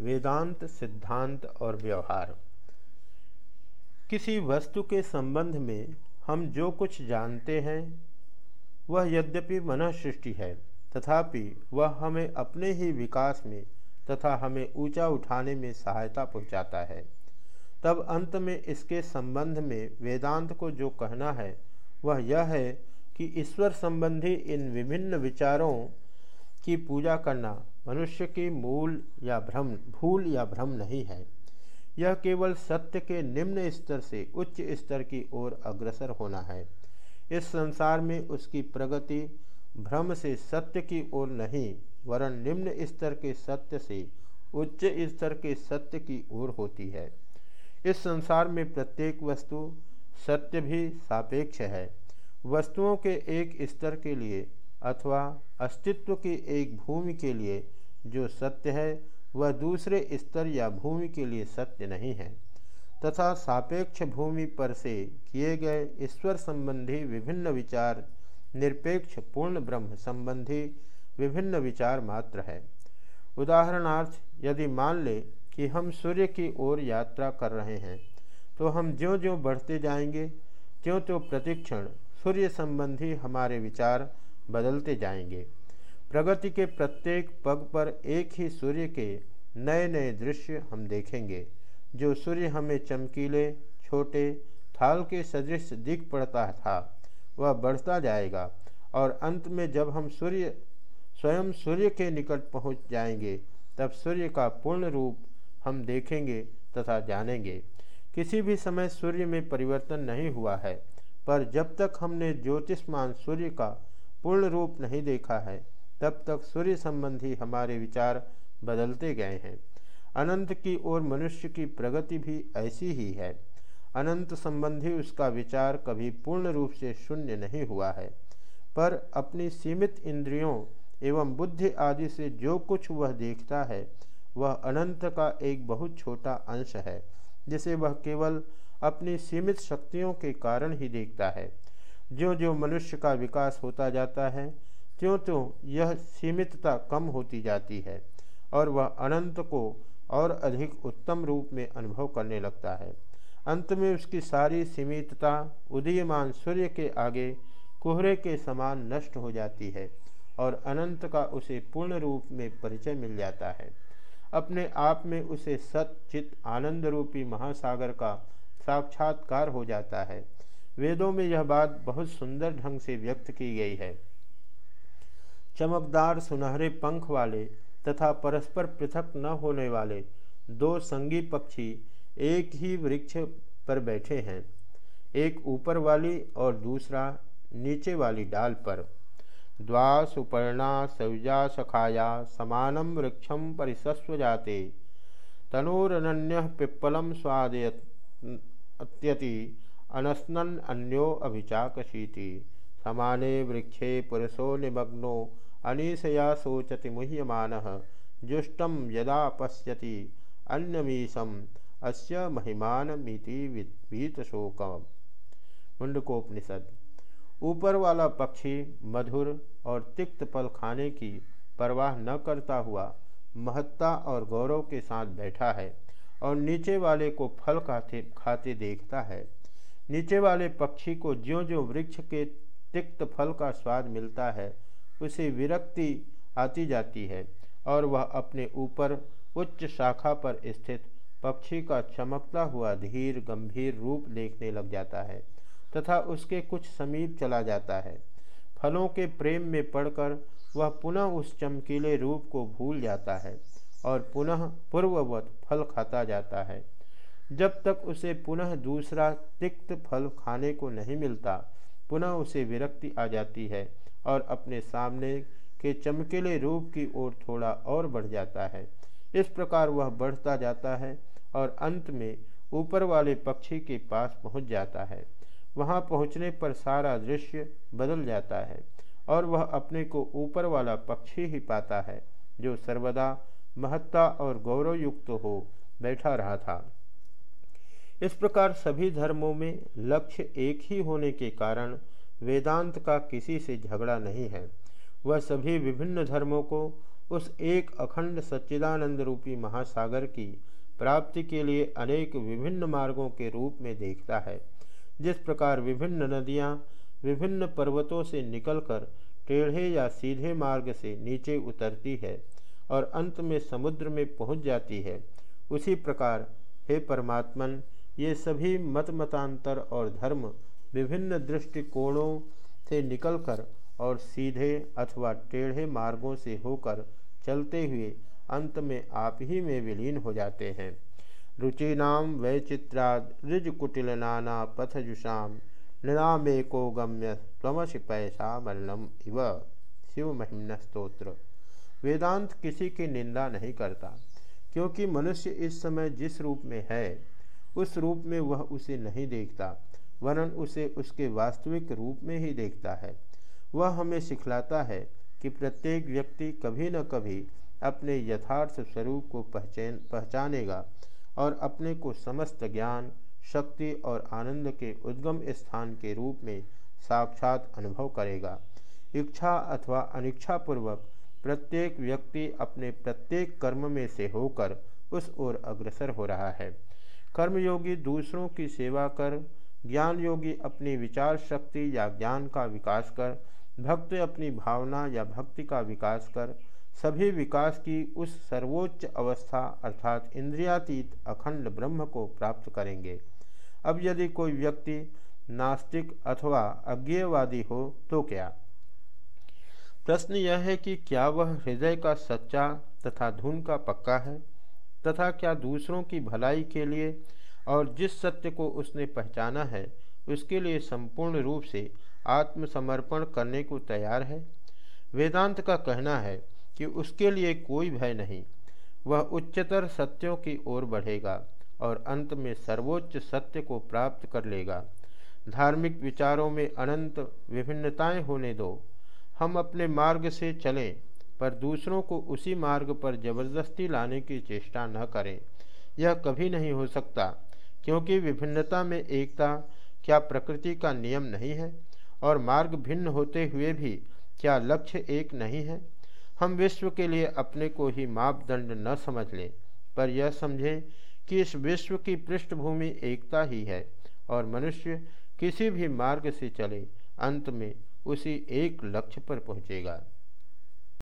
वेदांत, सिद्धांत और व्यवहार। किसी वस्तु के संबंध में हम जो कुछ जानते हैं, वह यद्यपि मन सृष्टि है, तथापि वह हमें अपने ही विकास में तथा हमें ऊँचा उठाने में सहायता पहुंचाता है। तब अंत में इसके संबंध में वेदांत को जो कहना है, वह यह है कि ईश्वर संबंधी इन विभिन्न विचारों की पूजा करना मनुष्य की मूल या भ्रम, भूल या भ्रम नहीं है। यह केवल सत्य के निम्न स्तर से उच्च स्तर की ओर अग्रसर होना है। इस संसार में उसकी प्रगति भ्रम से सत्य की ओर नहीं, वरन निम्न स्तर के सत्य से उच्च स्तर के सत्य की ओर होती है। इस संसार में प्रत्येक वस्तु सत्य भी सापेक्ष है। वस्तुओं के एक स्तर के लिए अथवा अस्तित्व की एक भूमि के लिए जो सत्य है, वह दूसरे स्तर या भूमि के लिए सत्य नहीं है। तथा सापेक्ष भूमि पर से किए गए ईश्वर संबंधी विभिन्न विचार, निरपेक्ष पूर्ण ब्रह्म संबंधी विभिन्न विचार मात्र है। उदाहरणार्थ, यदि मान ले कि हम सूर्य की ओर यात्रा कर रहे हैं तो हम ज्यों ज्यों बढ़ते जाएँगे त्यों त्यों प्रतिक्षण सूर्य संबंधी हमारे विचार बदलते जाएँगे। प्रगति के प्रत्येक पग पर एक ही सूर्य के नए नए दृश्य हम देखेंगे, जो सूर्य हमें चमकीले, छोटे, थाल के सदृश दिख पड़ता था। वह बढ़ता जाएगा और अंत में जब हम सूर्य, स्वयं सूर्य के निकट पहुँच जाएँगे, तब सूर्य का पूर्ण रूप हम देखेंगे तथा जानेंगे। किसी भी समय सूर्य में परिवर्तन नहीं हुआ है, पर जब तक हमने ज्योतिषमान सूर्य का पूर्ण रूप नहीं देखा है, तब तक सूर्य संबंधी हमारे विचार बदलते गए हैं। अनंत की ओर मनुष्य की प्रगति भी ऐसी ही है। अनंत संबंधी उसका विचार कभी पूर्ण रूप से शून्य नहीं हुआ है। पर अपनी सीमित इंद्रियों एवं बुद्धि आदि से जो कुछ वह देखता है, वह अनंत का एक बहुत छोटा अंश है, जिसे वह केवल अपनी सीमित शक्तियों के कारण ही देखता है। जो जो मनुष्य का विकास होता जाता है त्यों त्यों यह सीमितता कम होती जाती है और वह अनंत को और अधिक उत्तम रूप में अनुभव करने लगता है। अंत में उसकी सारी सीमितता उदीयमान सूर्य के आगे कोहरे के समान नष्ट हो जाती है और अनंत का उसे पूर्ण रूप में परिचय मिल जाता है। अपने आप में उसे सचित आनंद रूपी महासागर का साक्षात्कार हो जाता है। वेदों में यह बात बहुत सुंदर ढंग से व्यक्त की गई है। चमकदार सुनहरे पंख वाले तथा परस्पर पृथक न होने वाले दो संगी पक्षी एक ही वृक्ष पर बैठे हैं। एक ऊपर वाली और दूसरा नीचे वाली डाल पर। द्वा सुपर्णा सौजा, सखाया, समानम वृक्षम परिसस्व जाते। तनोरन्य पिप्पलम स्वादयति अनस्नन अन्यो अभिचाकशीति। समाने वृक्षे पुरुषो निमग्नो, अनीशया शोचति मुह्यमान। जुष्टम यदा पश्यति, अन्यमीशम अस्य महिमानमिति वीतशोक मुंडकोपनिषद। ऊपर वाला पक्षी मधुर और तिक्त फल खाने की परवाह न करता हुआ महत्ता और गौरव के साथ बैठा है और नीचे वाले को फल खाते खाते देखता है। नीचे वाले पक्षी को ज्यो ज्यो वृक्ष के तिक्त फल का स्वाद मिलता है, उसे विरक्ति आती जाती है और वह अपने ऊपर उच्च शाखा पर स्थित पक्षी का चमकता हुआ धीर, गंभीर रूप देखने लग जाता है तथा उसके कुछ समीप चला जाता है। फलों के प्रेम में पड़कर वह पुनः उस चमकीले रूप को भूल जाता है और पुनः पूर्ववत फल खाता जाता है। जब तक उसे पुनः दूसरा तिक्त फल खाने को नहीं मिलता, पुनः उसे विरक्ति आ जाती है और अपने सामने के चमकीले रूप की ओर थोड़ा और बढ़ जाता है। इस प्रकार वह बढ़ता जाता है और अंत में ऊपर वाले पक्षी के पास पहुँच जाता है। वहाँ पहुँचने पर सारा दृश्य बदल जाता है और वह अपने को ऊपर वाला पक्षी ही पाता है, जो सर्वदा महत्ता और गौरव युक्त हो बैठा रहा था। इस प्रकार सभी धर्मों में लक्ष्य एक ही होने के कारण वेदांत का किसी से झगड़ा नहीं है। वह सभी विभिन्न धर्मों को उस एक अखंड सच्चिदानंद रूपी महासागर की प्राप्ति के लिए अनेक विभिन्न मार्गों के रूप में देखता है। जिस प्रकार विभिन्न नदियाँ विभिन्न पर्वतों से निकलकर टेढ़े या सीधे मार्ग से नीचे उतरती है और अंत में समुद्र में पहुँच जाती है, उसी प्रकार हे परमात्मन ये सभी मत मतांतर और धर्म विभिन्न दृष्टिकोणों से निकलकर और सीधे अथवा टेढ़े मार्गों से होकर चलते हुए अंत में आप ही में विलीन हो जाते हैं। रुचिनाम वैचित्राद ऋजकुटिल नाना पथजुषाम नृणामेको गम्य त्वमश पैसा मरणम इव। शिव महिमन स्त्रोत्र वेदांत किसी की निंदा नहीं करता, क्योंकि मनुष्य इस समय जिस रूप में है उस रूप में वह उसे नहीं देखता, वरन उसे उसके वास्तविक रूप में ही देखता है। वह हमें सिखलाता है कि प्रत्येक व्यक्ति कभी न कभी अपने यथार्थ स्वरूप को पहचान, पहचानेगा और अपने को समस्त ज्ञान, शक्ति और आनंद के उद्गम स्थान के रूप में साक्षात अनुभव करेगा। इच्छा अथवा अनिच्छापूर्वक प्रत्येक व्यक्ति अपने प्रत्येक कर्म में से होकर उस ओर अग्रसर हो रहा है। कर्मयोगी दूसरों की सेवा कर ज्ञान योगी अपनी विचार शक्ति या ज्ञान का विकास कर, भक्त अपनी भावना या भक्ति का विकास कर, सभी विकास की उस सर्वोच्च अवस्था अर्थात इंद्रियातीत अखंड ब्रह्म को प्राप्त करेंगे। अब यदि कोई व्यक्ति नास्तिक अथवा अज्ञेयवादी हो तो क्या? प्रश्न यह है कि क्या वह हृदय का सच्चा तथा धुन का पक्का है? तथा क्या दूसरों की भलाई के लिए और जिस सत्य को उसने पहचाना है, उसके लिए संपूर्ण रूप से आत्मसमर्पण करने को तैयार है? वेदांत का कहना है कि उसके लिए कोई भय नहीं। वह उच्चतर सत्यों की ओर बढ़ेगा और अंत में सर्वोच्च सत्य को प्राप्त कर लेगा। धार्मिक विचारों में अनंत विभिन्नताएँ होने दो। हम अपने मार्ग से चलें पर दूसरों को उसी मार्ग पर ज़बरदस्ती लाने की चेष्टा न करें। यह कभी नहीं हो सकता, क्योंकि विभिन्नता में एकता क्या प्रकृति का नियम नहीं है? और मार्ग भिन्न होते हुए भी क्या लक्ष्य एक नहीं है? हम विश्व के लिए अपने को ही मापदंड न समझ लें, पर यह समझें कि इस विश्व की पृष्ठभूमि एकता ही है, और मनुष्य किसी भी मार्ग से चले, अंत में उसी एक लक्ष्य पर पहुँचेगा।